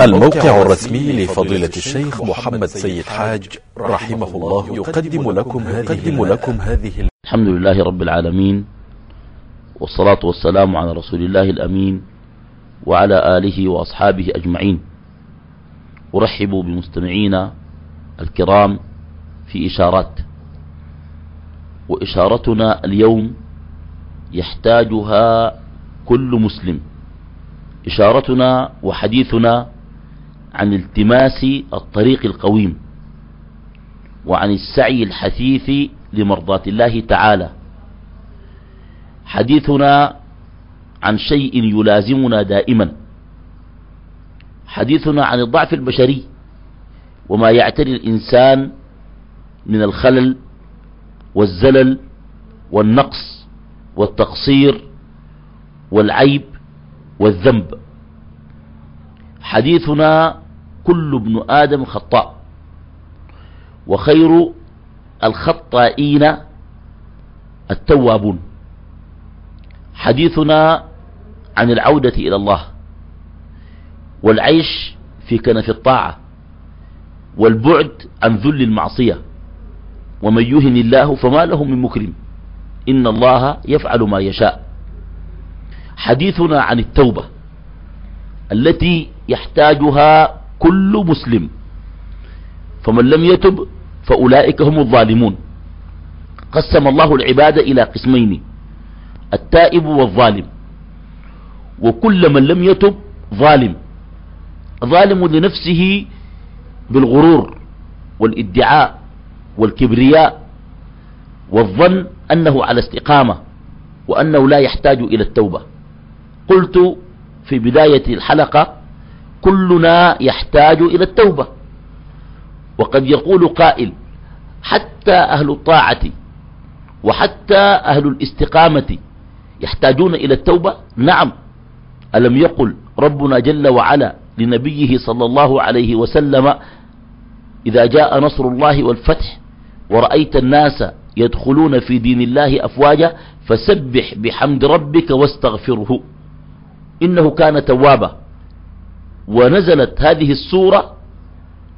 الموقع الرسمي لفضيلة الشيخ محمد سيد حاج رحمه الله يقدم لكم هذه, لكم هذه الحمد لله رب العالمين والصلاة والسلام على رسول الله الأمين وعلى آله وأصحابه أجمعين. أرحب بمستمعينا الكرام في إشارات. وإشارتنا اليوم يحتاجها كل مسلم. إشارتنا وحديثنا عن التماس الطريق القويم وعن السعي الحثيث لمرضاة الله تعالى. حديثنا عن شيء يلازمنا دائما. حديثنا عن الضعف البشري وما يعتري الإنسان من الخلل والزلل والنقص والتقصير والعيب والذنب. حديثنا كل ابن آدم خطاء. وخير الخطائين التوابون. حديثنا عن العودة إلى الله. والعيش في كنف الطاعة. والبعد عن ذل المعصية. ومن يهن الله فما له من مكرم. إن الله يفعل ما يشاء. حديثنا عن التوبة. التي يحتاجها كل مسلم. فمن لم يتب فأولئك هم الظالمون. قسم الله العباد إلى قسمين التائب والظالم. وكل من لم يتب ظالم. ظالم لنفسه بالغرور والادعاء والكبرياء والظن أنه على استقامة وأنه لا يحتاج إلى التوبة. قلت في بداية الحلقة كلنا يحتاج إلى التوبة. وقد يقول قائل حتى أهل الطاعة وحتى أهل الاستقامة يحتاجون إلى التوبة؟ نعم. ألم يقل ربنا جل وعلا لنبيه صلى الله عليه وسلم إذا جاء نصر الله والفتح ورأيت الناس يدخلون في دين الله أفواجا فسبح بحمد ربك واستغفره. إنه كان توابا. ونزلت هذه السورة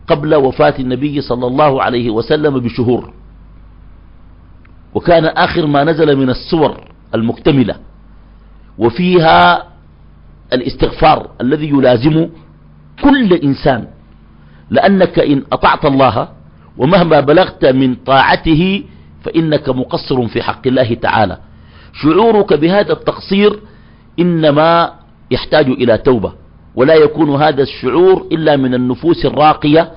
قبل وفاة النبي صلى الله عليه وسلم بشهور. وكان آخر ما نزل من السور المكتملة. وفيها الاستغفار الذي يلازم كل إنسان. لأنك إن أطعت الله ومهما بلغت من طاعته فإنك مقصر في حق الله تعالى. شعورك بهذا التقصير إنما يحتاج إلى توبة. ولا يكون هذا الشعور إلا من النفوس الراقية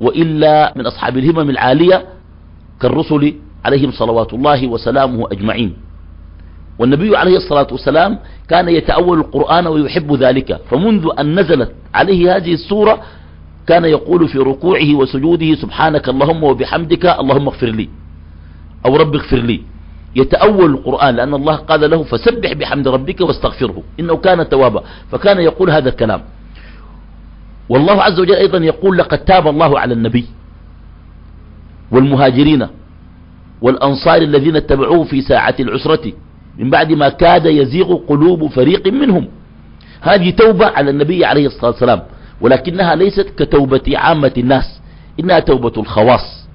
وإلا من أصحاب الهمم العالية كالرسل عليهم صلوات الله وسلامه أجمعين. والنبي عليه الصلاة والسلام كان يتأول القرآن ويحب ذلك. فمنذ أن نزلت عليه هذه السورة كان يقول في ركوعه وسجوده سبحانك اللهم وبحمدك اللهم اغفر لي. أو رب اغفر لي. يتأول القرآن لأن الله قال له فسبح بحمد ربك واستغفره إنه كان توابا فكان يقول هذا الكلام. والله عز وجل أيضا يقول لقد تاب الله على النبي والمهاجرين والأنصار الذين اتبعوه في ساعة العسرة من بعد ما كاد يزيغ قلوب فريق منهم. هذه توبة على النبي عليه الصلاة والسلام ولكنها ليست كتوبة عامة الناس إنها توبة الخواص.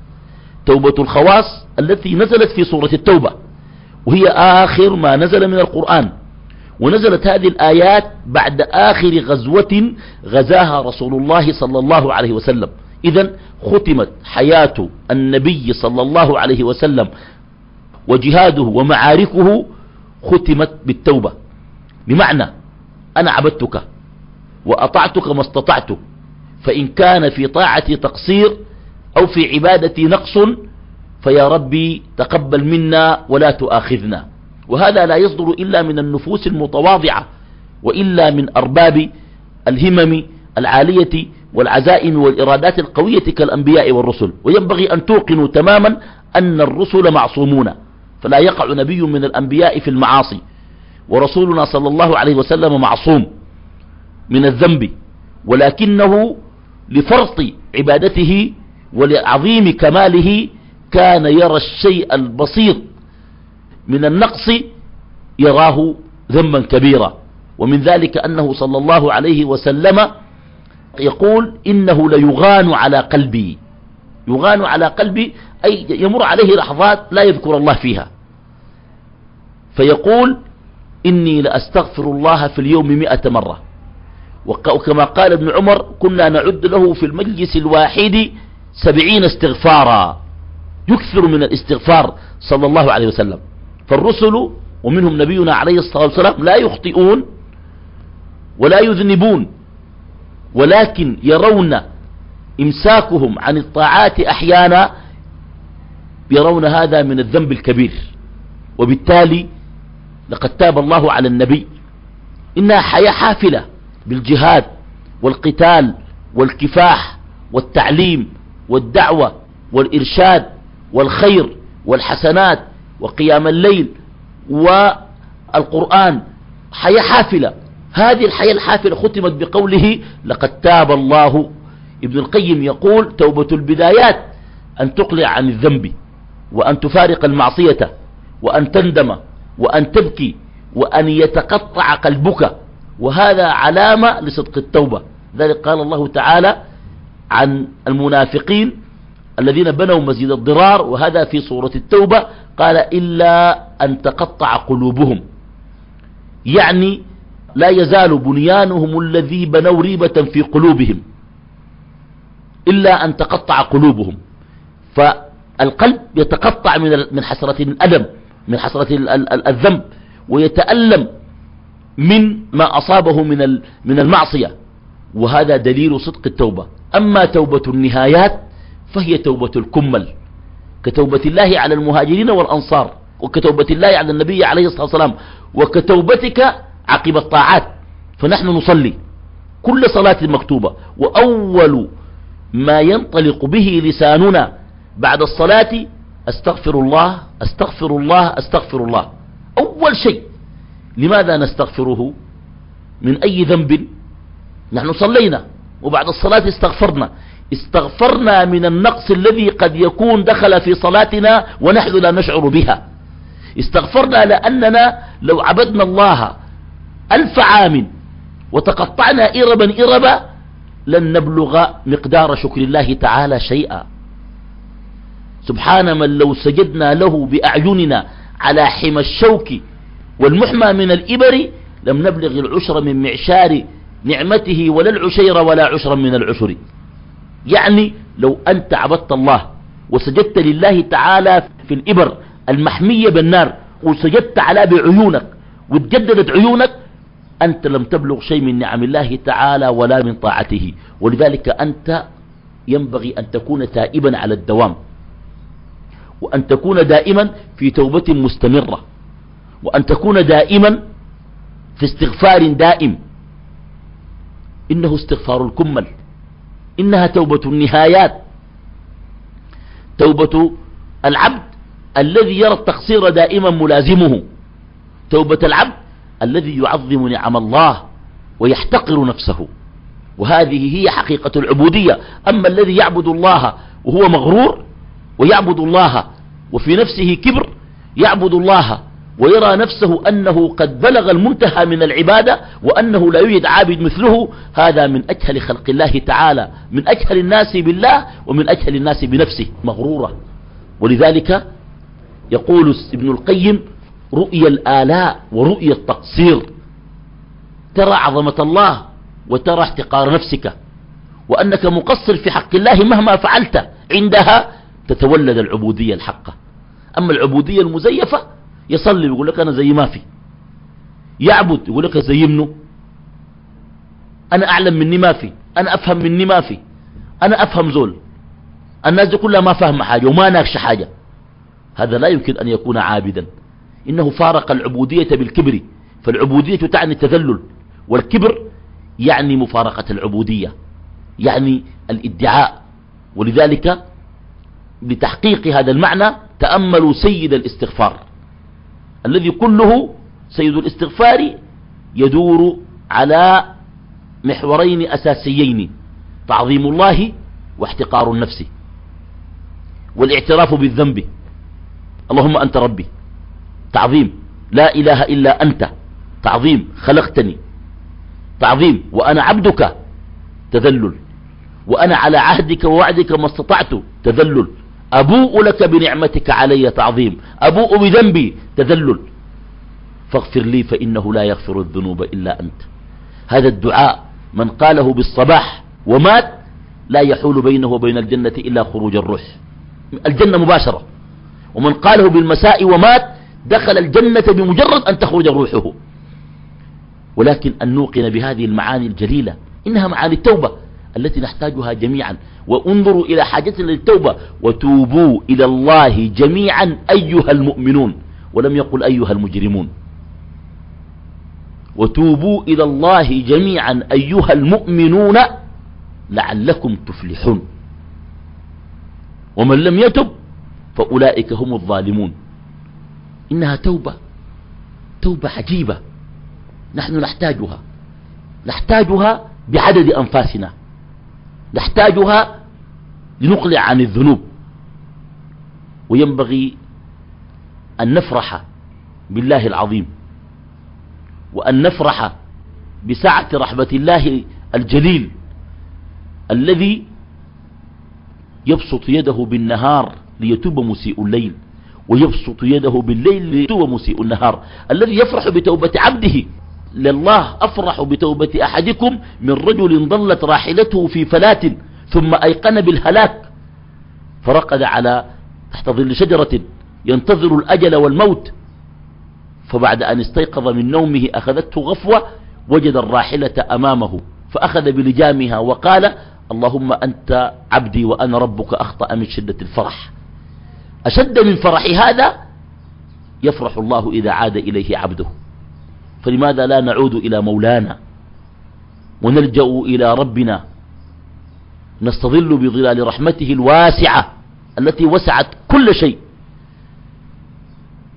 توبة الخواص التي نزلت في سورة التوبة. وهي آخر ما نزل من القرآن. ونزلت هذه الآيات بعد آخر غزوة غزاها رسول الله صلى الله عليه وسلم. إذا ختمت حياة النبي صلى الله عليه وسلم وجهاده ومعاركه ختمت بالتوبة. بمعنى أنا عبدتك وأطعتك ما استطعت فإن كان في طاعتي تقصير أو في عبادتي نقص فيا ربي تقبل منا ولا تؤاخذنا. وهذا لا يصدر إلا من النفوس المتواضعة وإلا من أرباب الهمم العالية والعزائم والإرادات القوية كالأنبياء والرسل. وينبغي أن توقنوا تماما أن الرسل معصومون فلا يقع نبي من الأنبياء في المعاصي. ورسولنا صلى الله عليه وسلم معصوم من الذنب ولكنه لفرط عبادته ولعظيم كماله كان يرى الشيء البسيط من النقص يراه ذنبا كبيرا. ومن ذلك أنه صلى الله عليه وسلم يقول إنه ليغان على قلبي. يغان على قلبي أي يمر عليه لحظات لا يذكر الله فيها. فيقول إني لأستغفر الله في اليوم مئة مرة. وكما قال ابن عمر كنا نعد له في المجلس الواحد سبعين استغفارا. يكثر من الاستغفار صلى الله عليه وسلم. فالرسل ومنهم نبينا عليه الصلاة والسلام لا يخطئون ولا يذنبون ولكن يرون إمساكهم عن الطاعات أحيانا يرون هذا من الذنب الكبير. وبالتالي لقد تاب الله على النبي. إنها حياة حافلة بالجهاد والقتال والكفاح والتعليم والدعوة والإرشاد. والخير والحسنات وقيام الليل والقرآن. حياة حافلة. هذه الحياة الحافلة ختمت بقوله لقد تاب الله. ابن القيم يقول توبة البدايات أن تقلع عن الذنب وأن تفارق المعصية وأن تندم وأن تبكي وأن يتقطع قلبك. وهذا علامة لصدق التوبة. ذلك قال الله تعالى عن المنافقين الذين بنوا مسجد الضرار وهذا في سورة التوبة قال إلا أن تقطع قلوبهم. يعني لا يزال بنيانهم الذي بنوا ريبة في قلوبهم. إلا أن تقطع قلوبهم. فالقلب يتقطع من حسرة الألم من حسرة الذنب ويتألم من ما أصابه من من المعصية. وهذا دليل صدق التوبة. أما توبة النهايات فهي توبة الكمل كتوبة الله على المهاجرين والأنصار وكتوبة الله على النبي عليه الصلاة والسلام وكتوبتك عقب الطاعات. فنحن نصلي كل صلاة مكتوبة وأول ما ينطلق به لساننا بعد الصلاة أستغفر الله أستغفر الله أستغفر الله. أول شيء لماذا نستغفره؟ من أي ذنب؟ نحن صلينا وبعد الصلاة استغفرنا. استغفرنا من النقص الذي قد يكون دخل في صلاتنا ونحن لا نشعر بها. استغفرنا لأننا لو عبدنا الله ألف عام وتقطعنا إربا إربا لن نبلغ مقدار شكر الله تعالى شيئا. سبحان من لو سجدنا له بأعيننا على حمى الشوك والمحمى من الإبر لم نبلغ العشر من معشار نعمته ولا العشير ولا عشرا من العشر. يعني لو أنت عبدت الله وسجدت لله تعالى في الإبر المحمية بالنار وسجدت على بعيونك وتجددت عيونك أنت لم تبلغ شيء من نعم الله تعالى ولا من طاعته. ولذلك أنت ينبغي أن تكون تائبا على الدوام وأن تكون دائما في توبة مستمرة وأن تكون دائما في استغفار دائم. إنه استغفار الكمل. إنها توبة النهايات. توبة العبد الذي يرى التقصير دائما ملازمه. توبة العبد الذي يعظم نعم الله ويحتقر نفسه. وهذه هي حقيقة العبودية. أما الذي يعبد الله وهو مغرور ويعبد الله وفي نفسه كبر يعبد الله ويرى نفسه أنه قد بلغ المنتهى من العبادة وأنه لا يوجد عابد مثله هذا من أجهل خلق الله تعالى من أجهل الناس بالله ومن أجهل الناس بنفسه مغرورة. ولذلك يقول ابن القيم رؤية الآلاء ورؤية التقصير. ترى عظمة الله وترى احتقار نفسك وأنك مقصر في حق الله مهما فعلت عندها تتولد العبودية الحقة. أما العبودية المزيفة يصلي يقول لك أنا زي ما في. يعبد يقول لك زي منه أنا أعلم مني ما في. أنا أفهم مني ما في. أنا أفهم زول. الناس دي كلها ما فاهمة حاجة وما ناقش حاجة. هذا لا يمكن أن يكون عابدا. إنه فارق العبودية بالكبر. فالعبودية تعني التذلل. والكبر يعني مفارقة العبودية. يعني الادعاء. ولذلك لتحقيق هذا المعنى تأملوا سيد الاستغفار. الذي كله سيد الاستغفار يدور على محورين أساسيين تعظيم الله واحتقار النفس والاعتراف بالذنب. اللهم أنت ربي. تعظيم. لا إله إلا أنت. تعظيم. خلقتني. تعظيم. وأنا عبدك. تذلل. وأنا على عهدك ووعدك ما استطعت. تذلل. أبوء لك بنعمتك علي تعظيم. أبوء بذنبي تذلل. فاغفر لي فإنه لا يغفر الذنوب إلا أنت. هذا الدعاء من قاله بالصباح ومات لا يحول بينه وبين الجنة إلا خروج الروح. الجنة مباشرة. ومن قاله بالمساء ومات دخل الجنة بمجرد أن تخرج روحه. ولكن أن نوقن بهذه المعاني الجليلة. إنها معاني التوبة. التي نحتاجها جميعا. وانظروا إلى حاجتنا للتوبة. وتوبوا إلى الله جميعا أيها المؤمنون. ولم يقل أيها المجرمون. وتوبوا إلى الله جميعا أيها المؤمنون لعلكم تفلحون. ومن لم يتب فأولئك هم الظالمون. إنها توبة. توبة عجيبة. نحن نحتاجها. نحتاجها بعدد أنفاسنا. نحتاجها لنقلع عن الذنوب. وينبغي أن نفرح بالله العظيم وأن نفرح بسعة رحمة الله الجليل الذي يبسط يده بالنهار ليتوب مسيء الليل ويبسط يده بالليل ليتوب مسيء النهار الذي يفرح بتوبة عبده. لله أفرح بتوبة أحدكم من رجل ضلت راحلته في فلاة ثم أيقن بالهلاك فرقد على تحت ظل شجرة ينتظر الأجل والموت فبعد أن استيقظ من نومه أخذته غفوة وجد الراحلة أمامه فأخذ بلجامها وقال اللهم أنت عبدي وأنا ربك أخطأ من شدة الفرح. أشد من فرح هذا يفرح الله إذا عاد إليه عبده. فلماذا لا نعود إلى مولانا ونلجأ إلى ربنا نستظل بظلال رحمته الواسعة التي وسعت كل شيء؟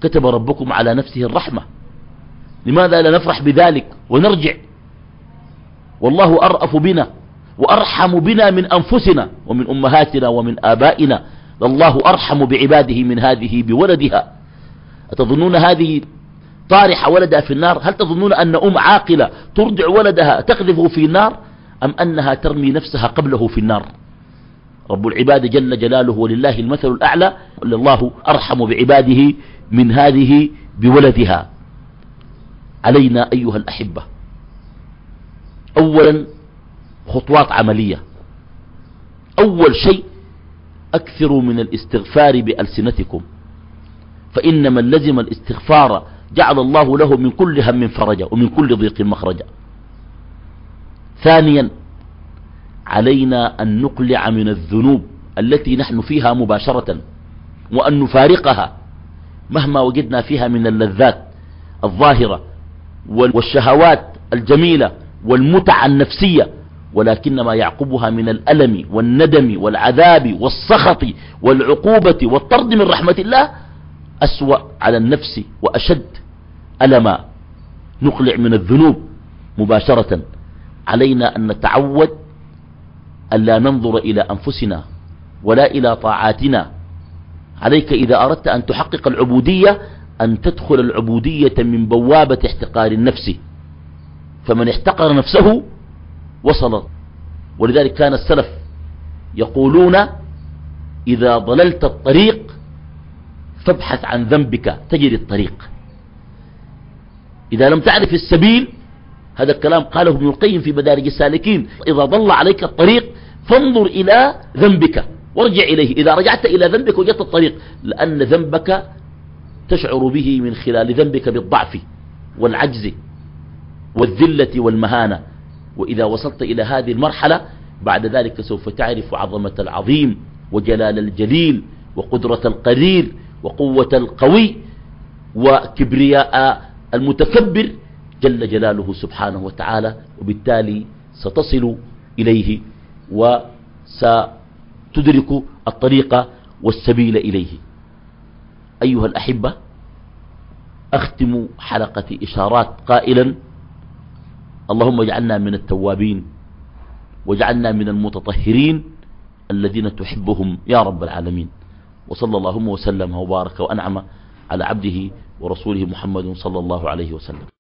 كتب ربكم على نفسه الرحمة. لماذا لا نفرح بذلك ونرجع؟ والله أرأف بنا وأرحم بنا من أنفسنا ومن أمهاتنا ومن آبائنا. الله أرحم بعباده من هذه بولدها. أتظنون هذه طارح ولدها في النار هل تظنون أن أم عاقلة ترجع ولدها تقذفه في النار؟ أم أنها ترمي نفسها قبله في النار؟ رب العباد جل جلاله ولله المثل الأعلى الله أرحم بعباده من هذه بولدها. علينا أيها الأحبة أولا خطوات عملية. أول شيء أكثروا من الاستغفار بألسنتكم. فإن من لزم الاستغفار جعل الله له من كل هم فرجا ومن كل ضيق مخرجا. ثانيا علينا أن نقلع من الذنوب التي نحن فيها مباشرة وأن نفارقها مهما وجدنا فيها من اللذات الظاهرة والشهوات الجميلة والمتع النفسية ولكن ما يعقبها من الألم والندم والعذاب والسخط والعقوبة والطرد من رحمة الله أسوأ على النفس وأشد ألما نقلع من الذنوب مباشرة علينا أن نتعود ألا ننظر إلى أنفسنا ولا إلى طاعاتنا. عليك إذا أردت أن تحقق العبودية أن تدخل العبودية من بوابة احتقار النفس. فمن احتقر نفسه وصل. ولذلك كان السلف يقولون إذا ضللت الطريق فابحث عن ذنبك تجد الطريق. إذا لم تعرف السبيل هذا الكلام قاله ابن القيم في مدارج السالكين إذا ضل عليك الطريق فانظر إلى ذنبك وارجع إليه إذا رجعت إلى ذنبك وجدت الطريق لأن ذنبك تشعر به من خلال ذنبك بالضعف والعجز والذلة والمهانة وإذا وصلت إلى هذه المرحلة بعد ذلك سوف تعرف عظمة العظيم وجلال الجليل وقدرة القدير وقوة القوي وكبرياء المتكبر جل جلاله سبحانه وتعالى وبالتالي ستصل إليه وستدرك الطريق والسبيل إليه. أيها الأحبة أختم حلقة إشارات قائلا اللهم اجعلنا من التوابين واجعلنا من المتطهرين الذين تحبهم يا رب العالمين. وصلى اللهم وسلم وبارك وأنعم على عبده ورسوله محمد صلى الله عليه وسلم.